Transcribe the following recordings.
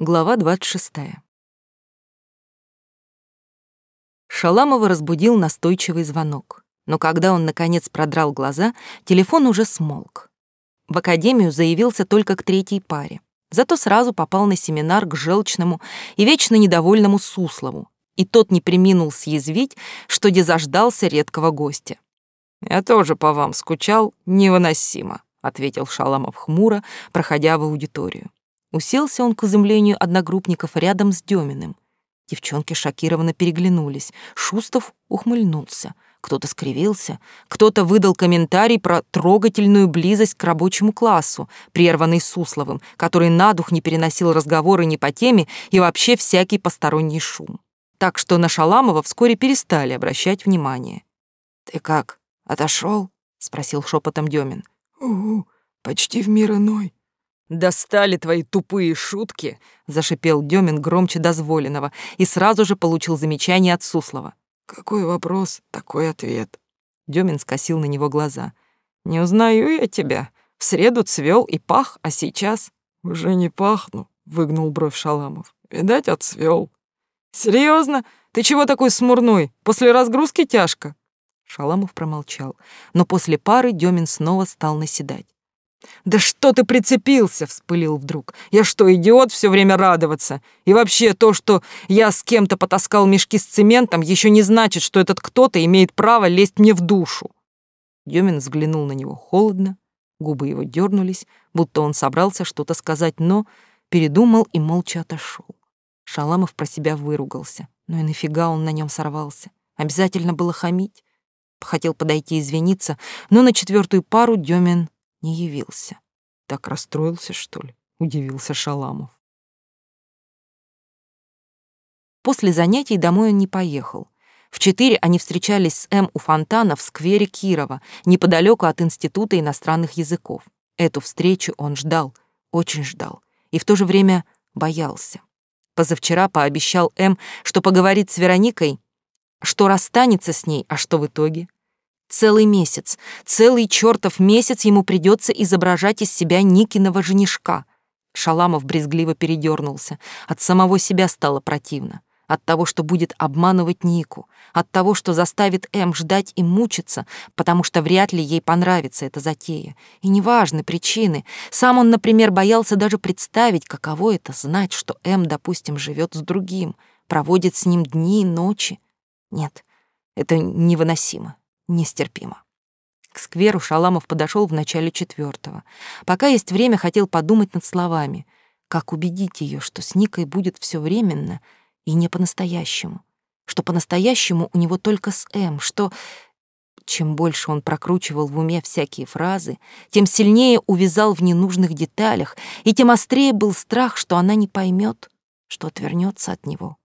Глава 26. Шаламова разбудил настойчивый звонок. Но когда он, наконец, продрал глаза, телефон уже смолк. В академию заявился только к третьей паре. Зато сразу попал на семинар к желчному и вечно недовольному Суслову. И тот не приминул съязвить, что дезаждался редкого гостя. «Я тоже по вам скучал невыносимо», — ответил Шаламов хмуро, проходя в аудиторию. Уселся он к изумлению одногруппников рядом с Деминым. Девчонки шокированно переглянулись. Шустов ухмыльнулся. Кто-то скривился, кто-то выдал комментарий про трогательную близость к рабочему классу, прерванный Сусловым, который на дух не переносил разговоры не по теме и вообще всякий посторонний шум. Так что на Шаламова вскоре перестали обращать внимание. «Ты как, отошел? спросил шепотом Демин. «Угу, почти в мир иной», «Достали твои тупые шутки!» — зашипел Демин громче дозволенного и сразу же получил замечание от Суслова. «Какой вопрос, такой ответ». Демин скосил на него глаза. «Не узнаю я тебя. В среду цвел и пах, а сейчас...» «Уже не пахну», — выгнул бровь Шаламов. «Видать, отцвел». «Серьезно? Ты чего такой смурной? После разгрузки тяжко?» Шаламов промолчал, но после пары Демин снова стал наседать. «Да что ты прицепился?» — вспылил вдруг. «Я что, идиот все время радоваться? И вообще то, что я с кем-то потаскал мешки с цементом, еще не значит, что этот кто-то имеет право лезть мне в душу». Демин взглянул на него холодно, губы его дернулись, будто он собрался что-то сказать, но передумал и молча отошел. Шаламов про себя выругался. Ну и нафига он на нем сорвался? Обязательно было хамить. Хотел подойти извиниться, но на четвертую пару Демин не явился. Так расстроился, что ли? Удивился Шаламов. После занятий домой он не поехал. В четыре они встречались с М у фонтана в сквере Кирова, неподалеку от Института иностранных языков. Эту встречу он ждал, очень ждал, и в то же время боялся. Позавчера пообещал М, что поговорит с Вероникой, что расстанется с ней, а что в итоге? Целый месяц, целый чертов месяц ему придется изображать из себя Никиного женишка. Шаламов брезгливо передернулся. От самого себя стало противно. От того, что будет обманывать Нику. От того, что заставит М ждать и мучиться, потому что вряд ли ей понравится эта затея. И неважны причины. Сам он, например, боялся даже представить, каково это знать, что М, допустим, живет с другим, проводит с ним дни и ночи. Нет, это невыносимо нестерпимо. К скверу Шаламов подошел в начале четвертого. Пока есть время, хотел подумать над словами. Как убедить ее, что с Никой будет все временно и не по-настоящему? Что по-настоящему у него только с М, что... Чем больше он прокручивал в уме всякие фразы, тем сильнее увязал в ненужных деталях, и тем острее был страх, что она не поймет, что отвернется от него.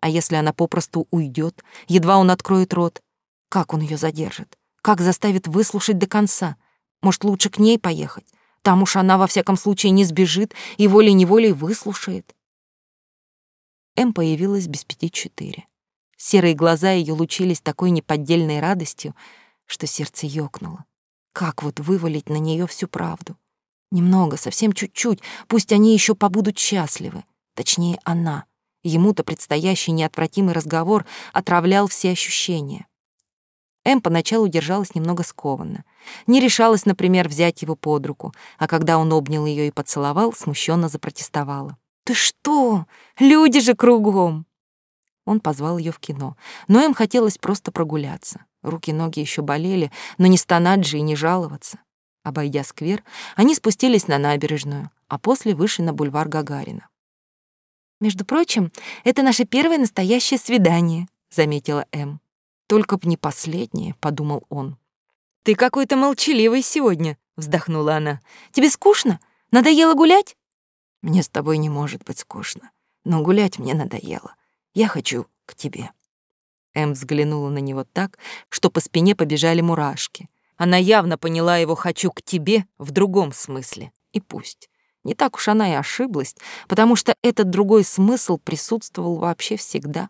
А если она попросту уйдет, едва он откроет рот, как он ее задержит? Как заставит выслушать до конца? Может, лучше к ней поехать? Там уж она во всяком случае не сбежит и волей-неволей выслушает. М появилась без пяти четыре. Серые глаза ее лучились такой неподдельной радостью, что сердце ёкнуло. Как вот вывалить на нее всю правду? Немного, совсем чуть-чуть, пусть они еще побудут счастливы. Точнее, она. Ему-то предстоящий неотвратимый разговор отравлял все ощущения. Эм поначалу держалась немного скованно. Не решалась, например, взять его под руку, а когда он обнял ее и поцеловал, смущенно запротестовала. «Ты что? Люди же кругом!» Он позвал ее в кино, но им хотелось просто прогуляться. Руки-ноги еще болели, но не стонать же и не жаловаться. Обойдя сквер, они спустились на набережную, а после вышли на бульвар Гагарина. «Между прочим, это наше первое настоящее свидание», — заметила Эм. Только б не последнее, подумал он. Ты какой-то молчаливый сегодня, вздохнула она. Тебе скучно? Надоело гулять? Мне с тобой не может быть скучно, но гулять мне надоело. Я хочу к тебе. Эм взглянула на него так, что по спине побежали мурашки. Она явно поняла его «хочу к тебе» в другом смысле. И пусть. Не так уж она и ошиблась, потому что этот другой смысл присутствовал вообще всегда.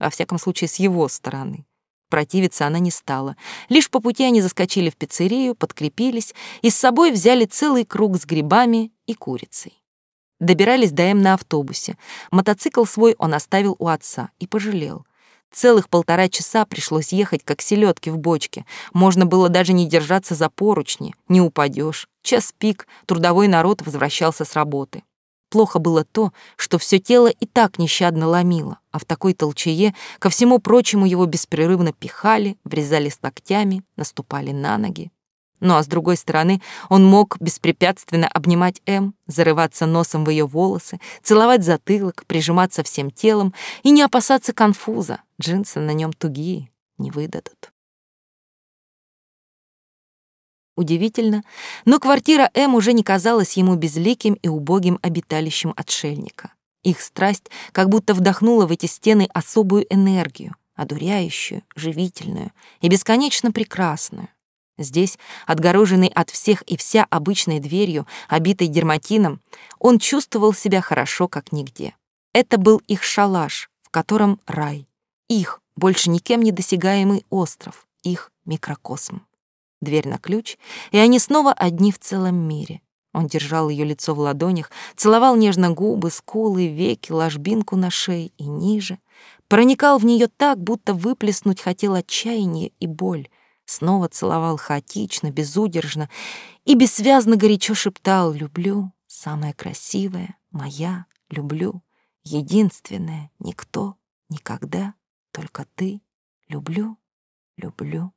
Во всяком случае, с его стороны. Противиться она не стала. Лишь по пути они заскочили в пиццерию, подкрепились и с собой взяли целый круг с грибами и курицей. Добирались до М на автобусе. Мотоцикл свой он оставил у отца и пожалел. Целых полтора часа пришлось ехать, как селедки в бочке. Можно было даже не держаться за поручни, не упадешь. Час пик, трудовой народ возвращался с работы. Плохо было то, что все тело и так нещадно ломило, а в такой толчее ко всему прочему его беспрерывно пихали, врезались локтями, наступали на ноги. Ну а с другой стороны, он мог беспрепятственно обнимать М, зарываться носом в ее волосы, целовать затылок, прижиматься всем телом и не опасаться конфуза. Джинсы на нем тугие, не выдадут. Удивительно, но квартира М уже не казалась ему безликим и убогим обиталищем отшельника. Их страсть как будто вдохнула в эти стены особую энергию, одуряющую, живительную и бесконечно прекрасную. Здесь, отгороженный от всех и вся обычной дверью, обитой дерматином, он чувствовал себя хорошо, как нигде. Это был их шалаш, в котором рай. Их, больше никем не досягаемый остров, их микрокосм. Дверь на ключ, и они снова одни в целом мире. Он держал ее лицо в ладонях, целовал нежно губы, скулы, веки, ложбинку на шее и ниже, проникал в нее так, будто выплеснуть хотел отчаяние и боль, снова целовал хаотично, безудержно и бессвязно горячо шептал «люблю, самая красивая, моя, люблю, единственная, никто, никогда, только ты, люблю, люблю».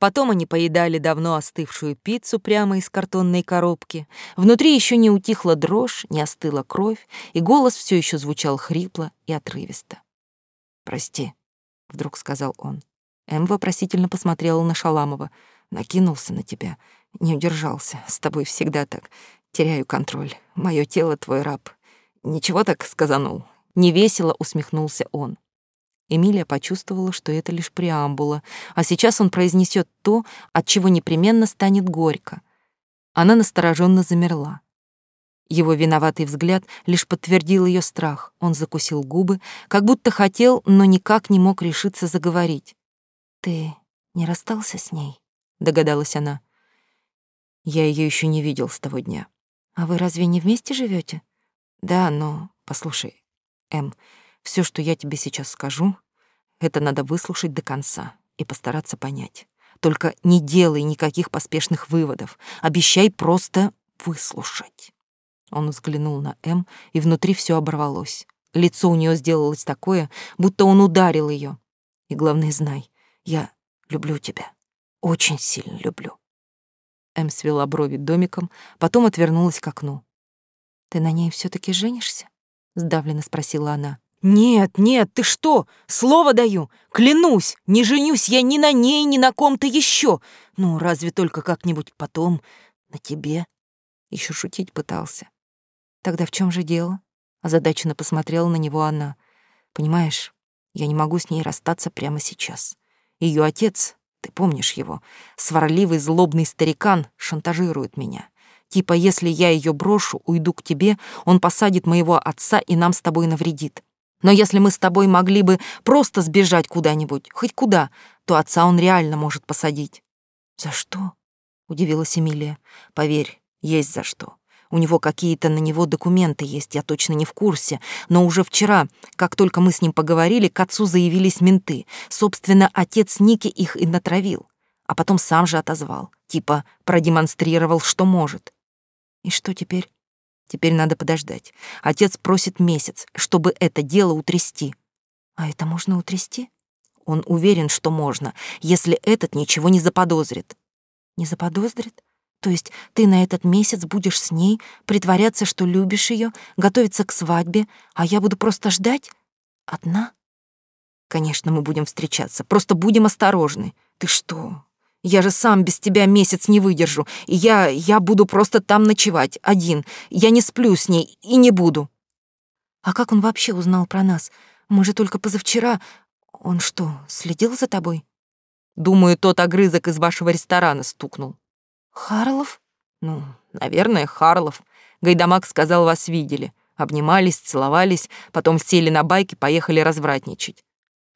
Потом они поедали давно остывшую пиццу прямо из картонной коробки. Внутри еще не утихла дрожь, не остыла кровь, и голос все еще звучал хрипло и отрывисто. «Прости», — вдруг сказал он. Эм вопросительно посмотрела на Шаламова. «Накинулся на тебя. Не удержался. С тобой всегда так. Теряю контроль. Мое тело твой раб. Ничего так сказанул?» Невесело усмехнулся он. Эмилия почувствовала, что это лишь преамбула, а сейчас он произнесет то, от чего непременно станет горько. Она настороженно замерла. Его виноватый взгляд лишь подтвердил ее страх. Он закусил губы, как будто хотел, но никак не мог решиться заговорить. «Ты не расстался с ней?» — догадалась она. «Я ее еще не видел с того дня». «А вы разве не вместе живете? «Да, но послушай, Эм, все, что я тебе сейчас скажу, это надо выслушать до конца и постараться понять. Только не делай никаких поспешных выводов. Обещай просто выслушать». Он взглянул на М, и внутри все оборвалось. Лицо у нее сделалось такое, будто он ударил ее. И главное, знай, я люблю тебя. Очень сильно люблю. Эм свела брови домиком, потом отвернулась к окну. «Ты на ней все таки женишься?» — сдавленно спросила она. «Нет, нет, ты что? Слово даю! Клянусь, не женюсь я ни на ней, ни на ком-то еще. Ну, разве только как-нибудь потом на тебе?» Еще шутить пытался. «Тогда в чем же дело?» Озадаченно посмотрела на него она. «Понимаешь, я не могу с ней расстаться прямо сейчас. Ее отец, ты помнишь его, сварливый злобный старикан, шантажирует меня. Типа, если я ее брошу, уйду к тебе, он посадит моего отца и нам с тобой навредит. Но если мы с тобой могли бы просто сбежать куда-нибудь, хоть куда, то отца он реально может посадить. За что? удивилась Эмилия. Поверь, есть за что. У него какие-то на него документы есть, я точно не в курсе. Но уже вчера, как только мы с ним поговорили, к отцу заявились менты. Собственно, отец Ники их и натравил. А потом сам же отозвал. Типа продемонстрировал, что может. И что теперь? Теперь надо подождать. Отец просит месяц, чтобы это дело утрясти. А это можно утрясти? Он уверен, что можно, если этот ничего не заподозрит. Не заподозрит? То есть ты на этот месяц будешь с ней, притворяться, что любишь ее, готовиться к свадьбе, а я буду просто ждать? Одна? Конечно, мы будем встречаться, просто будем осторожны. Ты что? Я же сам без тебя месяц не выдержу, я... я буду просто там ночевать, один. Я не сплю с ней и не буду. А как он вообще узнал про нас? Мы же только позавчера... Он что, следил за тобой? Думаю, тот огрызок из вашего ресторана стукнул. Харлов? Ну, наверное, Харлов. Гайдамак сказал, вас видели. Обнимались, целовались, потом сели на байк и поехали развратничать.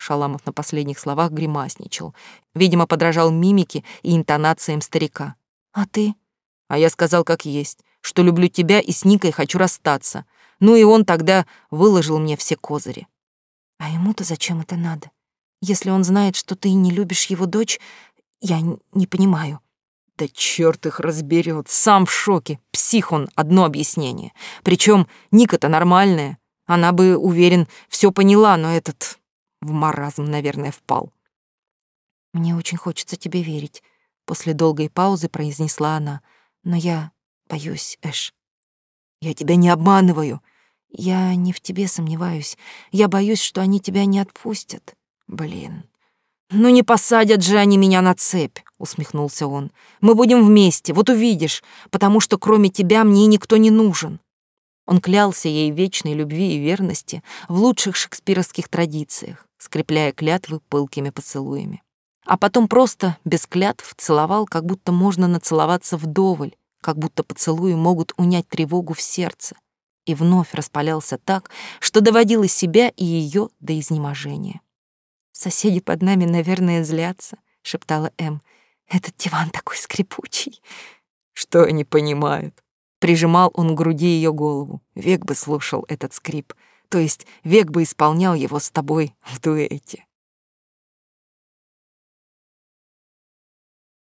Шаламов на последних словах гримасничал. Видимо, подражал мимике и интонациям старика. «А ты?» «А я сказал, как есть, что люблю тебя и с Никой хочу расстаться. Ну и он тогда выложил мне все козыри. А ему-то зачем это надо? Если он знает, что ты не любишь его дочь, я не понимаю. Да черт их разберет, сам в шоке. Псих он, одно объяснение. Причем Ника-то нормальная. Она бы, уверен, все поняла, но этот в маразм, наверное, впал. Мне очень хочется тебе верить, после долгой паузы произнесла она. Но я боюсь, Эш. Я тебя не обманываю. Я не в тебе сомневаюсь. Я боюсь, что они тебя не отпустят. Блин. Ну не посадят же они меня на цепь, усмехнулся он. Мы будем вместе, вот увидишь, потому что кроме тебя мне никто не нужен. Он клялся ей вечной любви и верности в лучших шекспировских традициях, скрепляя клятвы пылкими поцелуями. А потом просто, без клятв, целовал, как будто можно нацеловаться вдоволь, как будто поцелуи могут унять тревогу в сердце, и вновь распалялся так, что доводил и себя, и ее до изнеможения. «Соседи под нами, наверное, злятся», — шептала Эм. «Этот диван такой скрипучий». «Что они понимают?» Прижимал он к груди ее голову. Век бы слушал этот скрип, то есть век бы исполнял его с тобой в дуэте.